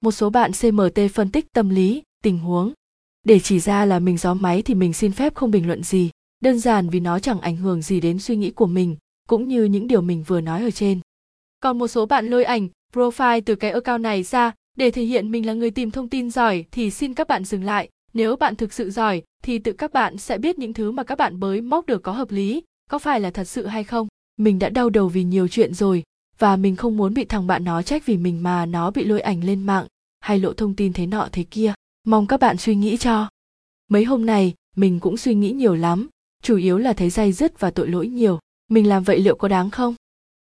một số bạn cmt phân tích tâm lý, tình huống. Để chỉ ra là mình gió máy thì mình xin phép không bình luận gì. Đơn giản vì nó chẳng ảnh hưởng gì đến suy nghĩ của mình, cũng như những điều mình vừa nói ở trên. Còn một số bạn lôi ảnh, profile từ cái account này ra, để thể hiện mình là người tìm thông tin giỏi thì xin các bạn dừng lại. Nếu bạn thực sự giỏi, thì tự các bạn sẽ biết những thứ mà các bạn mới móc được có hợp lý, có phải là thật sự hay không. Mình đã đau đầu vì nhiều chuyện rồi và mình không muốn bị thằng bạn nó trách vì mình mà nó bị lôi ảnh lên mạng, hay lộ thông tin thế nọ thế kia. Mong các bạn suy nghĩ cho. Mấy hôm này mình cũng suy nghĩ nhiều lắm. Chủ yếu là thấy day dứt và tội lỗi nhiều. Mình làm vậy liệu có đáng không?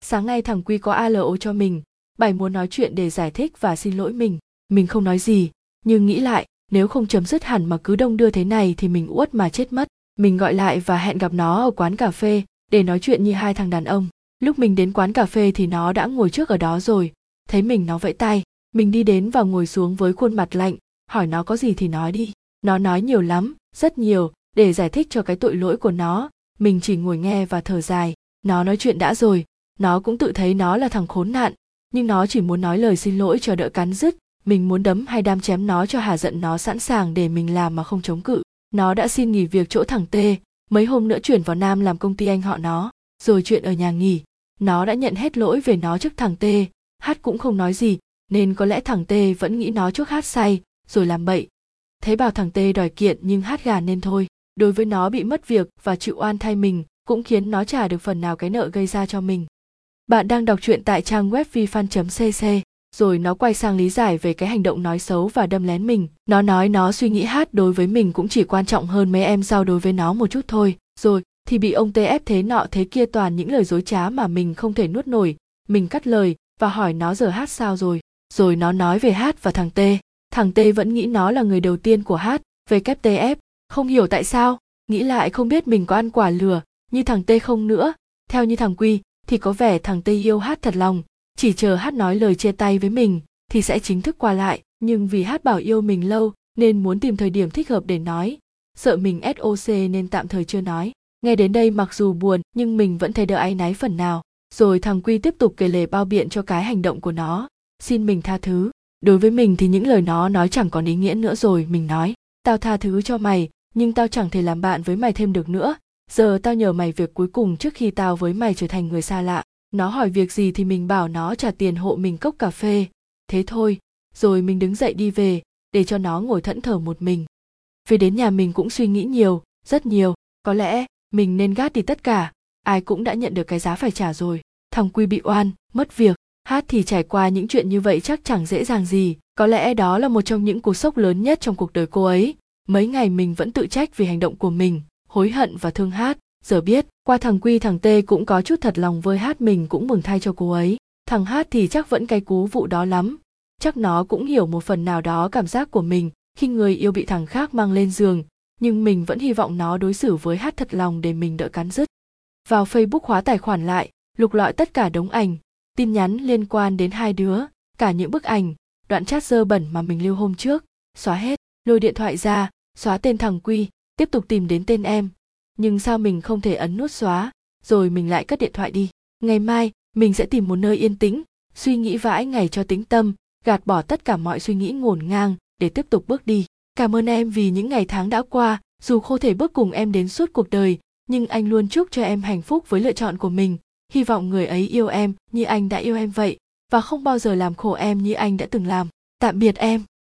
Sáng nay thằng quy có alo cho mình. Bảy muốn nói chuyện để giải thích và xin lỗi mình. Mình không nói gì. Nhưng nghĩ lại, nếu không chấm dứt hẳn mà cứ đông đưa thế này thì mình uất mà chết mất. Mình gọi lại và hẹn gặp nó ở quán cà phê để nói chuyện như hai thằng đàn ông lúc mình đến quán cà phê thì nó đã ngồi trước ở đó rồi. Thấy mình nó vẫy tay, mình đi đến và ngồi xuống với khuôn mặt lạnh. Hỏi nó có gì thì nói đi. Nó nói nhiều lắm, rất nhiều, để giải thích cho cái tội lỗi của nó. Mình chỉ ngồi nghe và thở dài. Nó nói chuyện đã rồi. Nó cũng tự thấy nó là thằng khốn nạn. Nhưng nó chỉ muốn nói lời xin lỗi cho đỡ cắn dứt mình muốn đấm hay đam chém nó cho hà giận nó sẵn sàng để mình làm mà không chống cự. Nó đã xin nghỉ việc chỗ thằng tê mấy hôm nữa chuyển vào nam làm công ty anh họ nó. Rồi chuyện ở nhà nghỉ nó đã nhận hết lỗi về nó trước thằng t. Hát cũng không nói gì, nên có lẽ thằng t vẫn nghĩ nó trước hát say rồi làm bậy. Thấy bảo thằng t đòi kiện nhưng hát gà nên thôi. Đối với nó bị mất việc và chịu oan thay mình cũng khiến nó trả được phần nào cái nợ gây ra cho mình. Bạn đang đọc truyện tại trang web vifan.cc rồi nó quay sang lý giải về cái hành động nói xấu và đâm lén mình. Nó nói nó suy nghĩ hát đối với mình cũng chỉ quan trọng hơn mấy em giao đối với nó một chút thôi. Rồi thì bị ông tê ép thế nọ thế kia toàn những lời dối trá mà mình không thể nuốt nổi. Mình cắt lời và hỏi nó giờ hát sao rồi. Rồi nó nói về hát và thằng t. Thằng t vẫn nghĩ nó là người đầu tiên của hát. Về kép tê ép không hiểu tại sao. Nghĩ lại không biết mình có ăn quả lừa như thằng t không nữa. Theo như thằng quy, thì có vẻ thằng t yêu hát thật lòng. Chỉ chờ hát nói lời chia tay với mình, thì sẽ chính thức qua lại. Nhưng vì hát bảo yêu mình lâu, nên muốn tìm thời điểm thích hợp để nói. Sợ mình soc nên tạm thời chưa nói nghe đến đây mặc dù buồn, nhưng mình vẫn thấy đỡ áy náy phần nào. Rồi thằng quy tiếp tục kể lể bao biện cho cái hành động của nó. Xin mình tha thứ. Đối với mình thì những lời nó nói chẳng còn ý nghĩa nữa rồi, mình nói, tao tha thứ cho mày, nhưng tao chẳng thể làm bạn với mày thêm được nữa. Giờ tao nhờ mày việc cuối cùng trước khi tao với mày trở thành người xa lạ. Nó hỏi việc gì thì mình bảo nó trả tiền hộ mình cốc cà phê. Thế thôi. Rồi mình đứng dậy đi về, để cho nó ngồi thẫn thờ một mình. Về đến nhà mình cũng suy nghĩ nhiều, rất nhiều. Có lẽ mình nên gát đi tất cả. Ai cũng đã nhận được cái giá phải trả rồi. Thằng quy bị oan, mất việc. Hát thì trải qua những chuyện như vậy chắc chẳng dễ dàng gì. Có lẽ đó là một trong những cú sốc lớn nhất trong cuộc đời cô ấy. Mấy ngày mình vẫn tự trách vì hành động của mình, hối hận và thương hát. Giờ biết, qua thằng quy, thằng tê cũng có chút thật lòng với hát mình cũng mừng thay cho cô ấy. Thằng hát thì chắc vẫn cay cú vụ đó lắm. Chắc nó cũng hiểu một phần nào đó cảm giác của mình khi người yêu bị thằng khác mang lên giường nhưng mình vẫn hy vọng nó đối xử với hát thật lòng để mình đỡ cắn rứt. vào facebook khóa tài khoản lại, lục lọi tất cả đống ảnh, tin nhắn liên quan đến hai đứa, cả những bức ảnh, đoạn chat dơ bẩn mà mình lưu hôm trước, xóa hết, lôi điện thoại ra, xóa tên thằng quy, tiếp tục tìm đến tên em. Nhưng sao mình không thể ấn nút xóa, rồi mình lại cất điện thoại đi. Ngày mai, mình sẽ tìm một nơi yên tĩnh, suy nghĩ vãi ngày cho tĩnh tâm, gạt bỏ tất cả mọi suy nghĩ ngổn ngang để tiếp tục bước đi cảm ơn em vì những ngày tháng đã qua, dù không thể bước cùng em đến suốt cuộc đời, nhưng anh luôn chúc cho em hạnh phúc với lựa chọn của mình. Hy vọng người ấy yêu em như anh đã yêu em vậy, và không bao giờ làm khổ em như anh đã từng làm. Tạm biệt em.